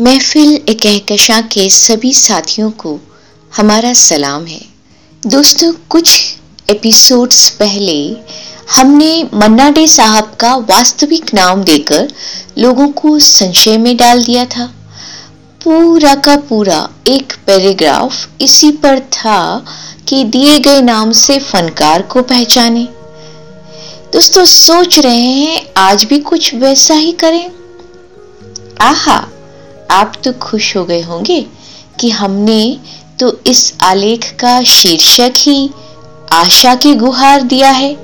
महफिल कहकशा के सभी साथियों को हमारा सलाम है। दोस्तों, कुछ एपिसोड्स पहले हमने मन्ना डे साहब का वास्तविक नाम देकर लोगों को संशय में डाल दिया था। पूरा का पूरा एक पैराग्राफ इसी पर था कि दिए गए नाम से फनकार को पहचाने। दोस्तों, सोच रहे हैं, आज भी कुछ वैसा ही करें। आहा आप तो खुश हो गए होंगे कि हमने तो इस आलेख का शीर्षक ही आशा की गुहार दिया है।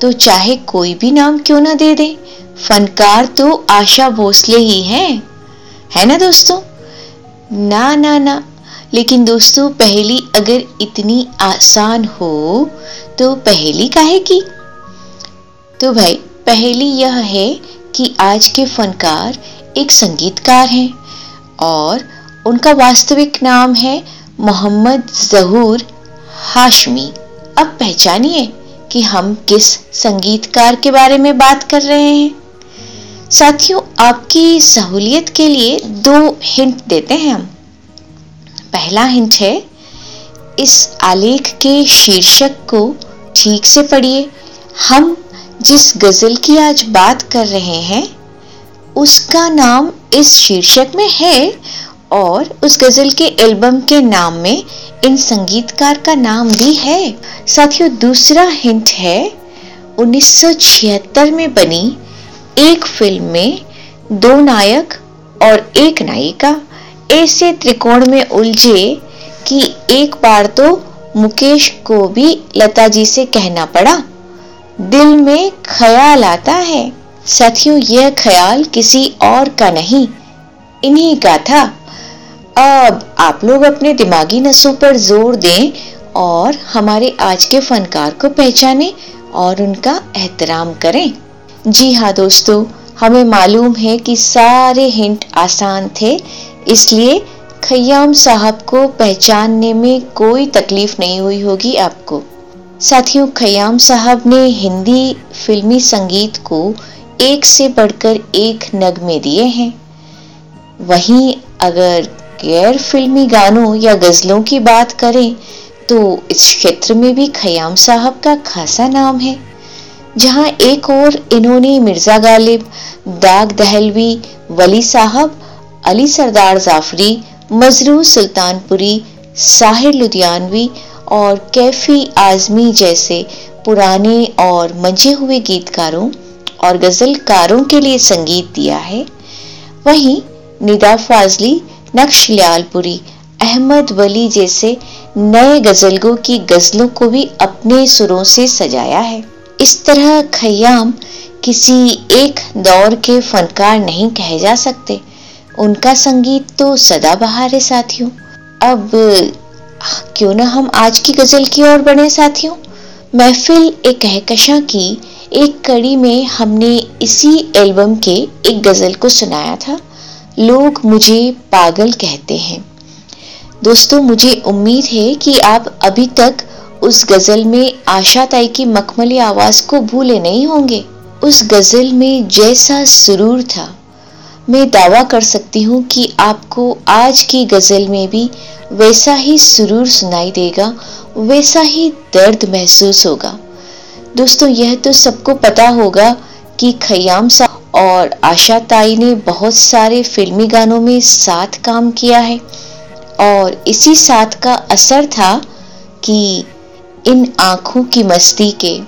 तो चाहे कोई भी नाम क्यों ना दे दे, फनकार तो आशा भोसले ही हैं। है ना दोस्तों? ना ना ना। लेकिन दोस्तों, पहली अगर इतनी आसान हो तो पहली काहे की? तो भाई, पहली यह है कि आज के फनकार एक संगीतकार हैं। और उनका वास्तविक नाम है मोहम्मद जहूर हाशमी। अब पहचानिए कि हम किस संगीतकार के बारे में बात कर रहे हैं। साथियों, आपकी सहूलियत के लिए दो हिंट देते हैं हम। पहला हिंट है, इस आलेख के शीर्षक को ठीक से पढ़िए। हम जिस गज़ल की आज बात कर रहे हैं उसका नाम इस शीर्षक में है और उस गज़ल के एल्बम के नाम में इन संगीतकार का नाम भी है। साथियों, दूसरा हिंट है 1976 में बनी एक फ़िल्म में दो नायक और एक नायिका। ऐसे त्रिकोण में उलझे कि एक बार तो मुकेश को भी लता जी से कहना पड़ा। दिल में ख्याल आता है। साथियों, यह ख्याल किसी और का नहीं, इन्हीं का था। अब आप लोग अपने दिमागी नसों पर ज़ोर दें और हमारे आज के फनकार को पहचाने और उनका एहतराम करें। जी हाँ दोस्तों, हमें मालूम है कि सारे हिंट आसान थे, इसलिए खयाम साहब को पहचानने में कोई तकलीफ़ नहीं हुई होगी आपको। साथियों खयाम साहब ने हिंदी फिल्मी संगीत को एक से बढ़कर एक नगमे दिए हैं। वहीं अगर गैर फिल्मी गानों या गजलों की बात करें तो इस क्षेत्र में भी खयाम साहब का खासा नाम है, जहाँ एक और इन्होंने मिर्ज़ा गालिब, दाग दहलवी, वली साहब, अली सरदार जाफरी, मजरू सुल्तानपुरी, साहिर लुधियानवी और कैफी आजमी जैसे पुराने और मंजे हुए गीतकारों और गजलकारों के लिए संगीत दिया है। वहीं निदा फाजली, नक्श लियालपुरी, अहमद वली जैसे नए गजलगों की गजलों को भी अपने सुरों से सजाया है। इस तरह खयाम किसी एक दौर के फनकार नहीं कहे जा सकते। उनका संगीत तो सदाबहार है साथियों। अब क्यों ना हम आज की गज़ल की ओर बढ़े साथियों। महफिल एक कहकशा की एक कड़ी में हमने इसी एल्बम के एक गज़ल को सुनाया था। लोग मुझे पागल कहते हैं। दोस्तों, मुझे उम्मीद है कि आप अभी तक उस गज़ल में आशा ताई की मखमली आवाज़ को भूले नहीं होंगे। उस गज़ल में जैसा सुरूर था। मैं दावा कर सकती हूँ कि आपको आज की गज़ल में भी वैसा ही सुरूर सुनाई देगा, वैसा ही दर्द महसूस होगा। दोस्तों, यह तो सबको पता होगा कि खयाम सा और आशा ताई ने बहुत सारे फिल्मी गानों में साथ काम किया है। और इसी साथ का असर था कि इन आँखों की मस्ती के।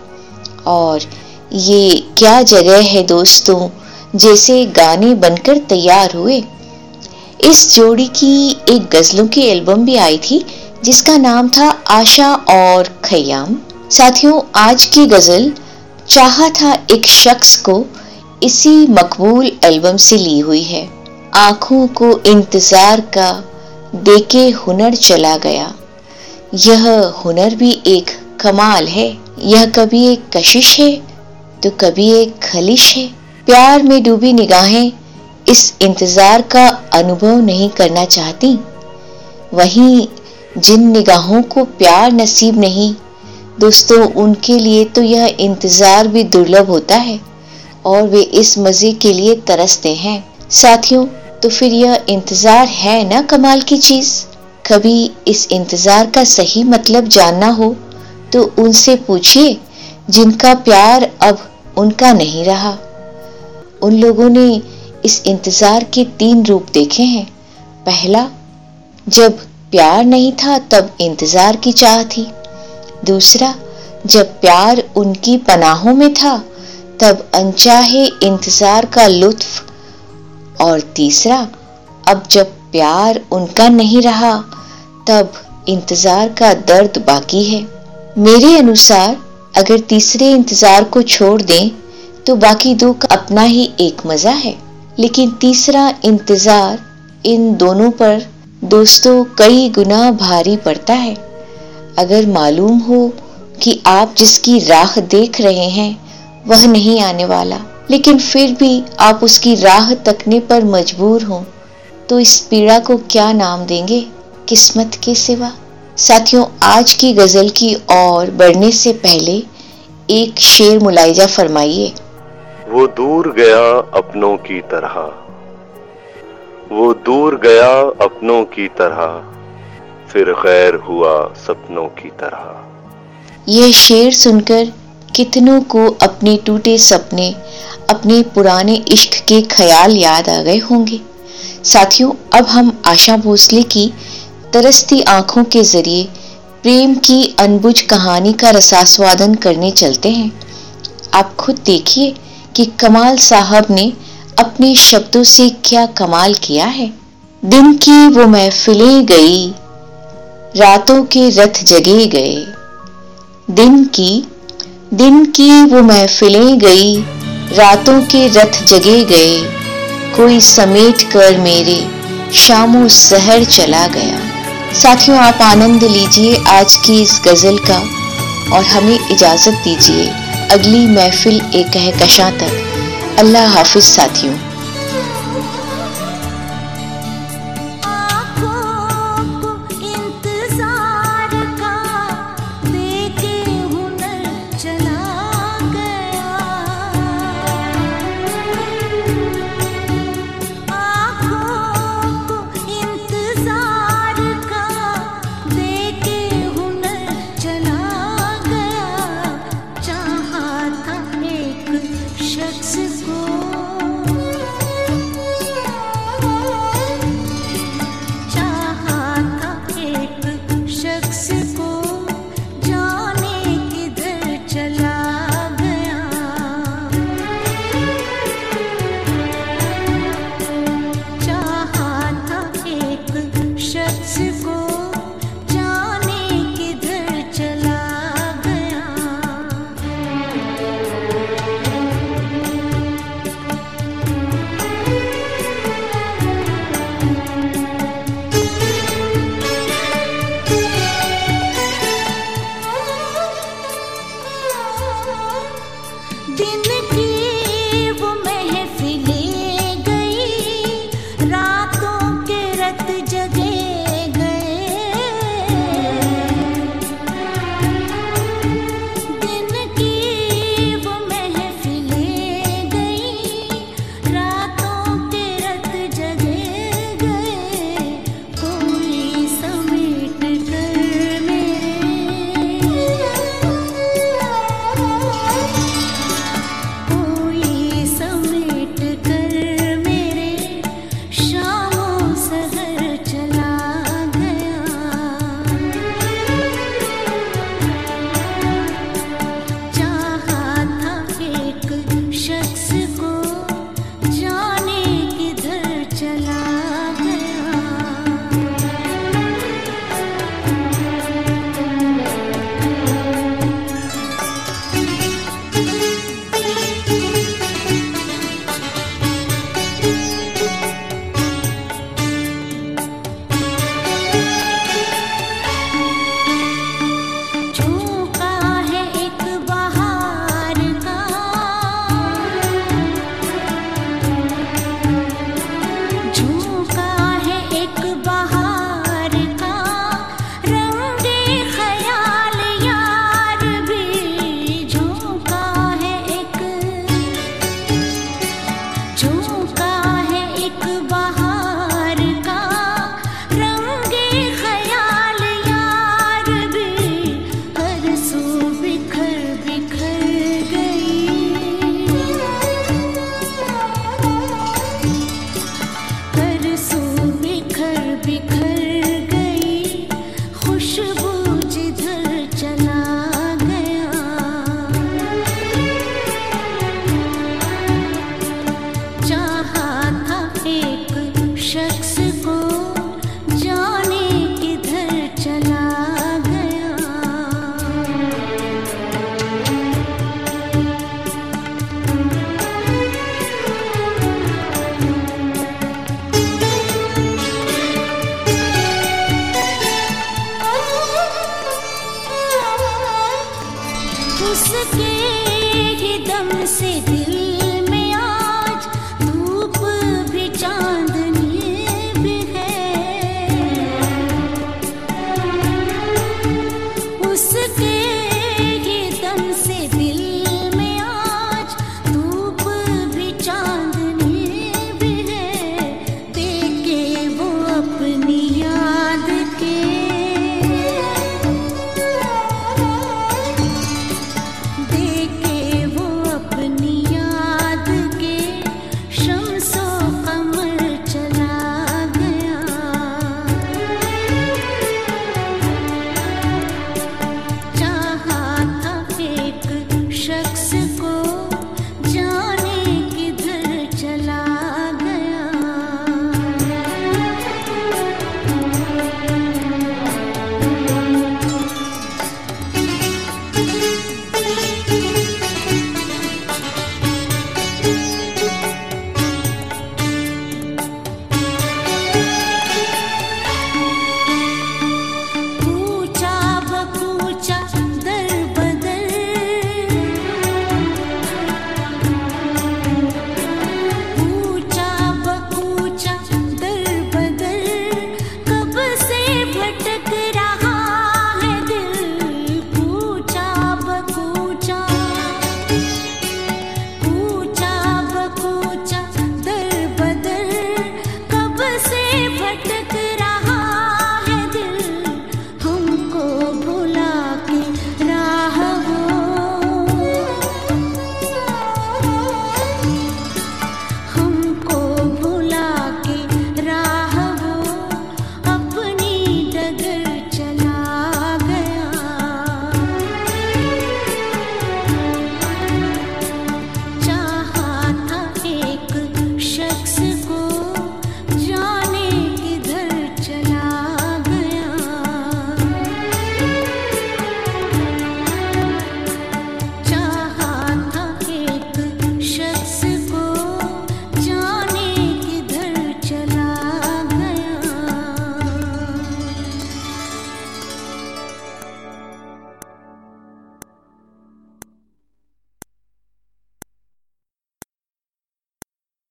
और ये क्या जगह है दोस्तों, जैसे गाने बनकर तैयार हुए। इस जोड़ी की एक गजलों की एल्बम भी आई थी, जिसका नाम था आशा और खयाम। साथियों, आज की गज़ल, चाहा था एक शख्स को इसी मकबूल एल्बम से ली हुई है। आँखों को इंतज़ार का देके हुनर चला गया। यह हुनर भी एक कमाल है। यह कभी एक कशिश है तो कभी एक खलिश है। प्यार में डूबी निगाहें इस इंतज़ार का अनुभव नहीं करना चाहती। वहीं जिन निगाहों को प्यार नसीब नहीं दोस्तों, उनके लिए तो यह इंतज़ार भी दुर्लभ होता है और वे इस मज़े के लिए तरसते हैं। साथियों तो फिर यह इंतज़ार है ना कमाल की चीज़? कभी इस इंतज़ार का सही मतलब जानना हो तो उनसे पूछिए, जिनका प्यार अब उनका नहीं रहा। उन लोगों ने इस इंतज़ार के तीन रूप देखे हैं। पहला, जब प्यार नहीं था, तब इंतज़ार की चाह थी। दूसरा, जब प्यार उनकी पनाहों में था, तब अनचाहे इंतज़ार का लुत्फ। और तीसरा, अब जब प्यार उनका नहीं रहा, तब इंतज़ार का दर्द बाकी है। मेरे अनुसार, अगर तीसरे इंतज़ार को छोड़ दें तो बाकी दो का अपना ही एक मज़ा है। लेकिन तीसरा इंतज़ार इन दोनों पर दोस्तों कई गुना भारी पड़ता है। अगर मालूम हो कि आप जिसकी राह देख रहे हैं, वह नहीं आने वाला। लेकिन फिर भी आप उसकी राह तकने पर मजबूर हो तो इस पीड़ा को क्या नाम देंगे? किस्मत के सिवा। साथियों, आज की गज़ल की ओर बढ़ने से पहले एक शेर मुलायजा फरमाइए। वो दूर गया अपनों की तरह। वो दूर गया अपनों की तरह। फिर खैर हुआ सपनों की तरह। यह शेर सुनकर कितनों को अपने टूटे सपने, अपने पुराने इश्क के ख्याल याद आ गए होंगे। साथियों, अब हम आशा भोसले की तरसती आँखों के ज़रिए प्रेम की अनबुझ कहानी का रसास्वादन करने चलते हैं। आप खुद देखिए कि कमाल साहब ने अपने शब्दों से क्या कमाल किया है। दिन की वो महफिलें गई रातों के रथ जगे गए। दिन की दिन की वो महफिलें गई। रातों के रथ जगे गए। कोई समेट कर मेरे शामों सहर चला गया। साथियों, आप आनंद लीजिए आज की इस गज़ल का और हमें इजाज़त दीजिए अगली महफिल एक कहकशा तक। अल्लाह हाफिज साथियों। Dinle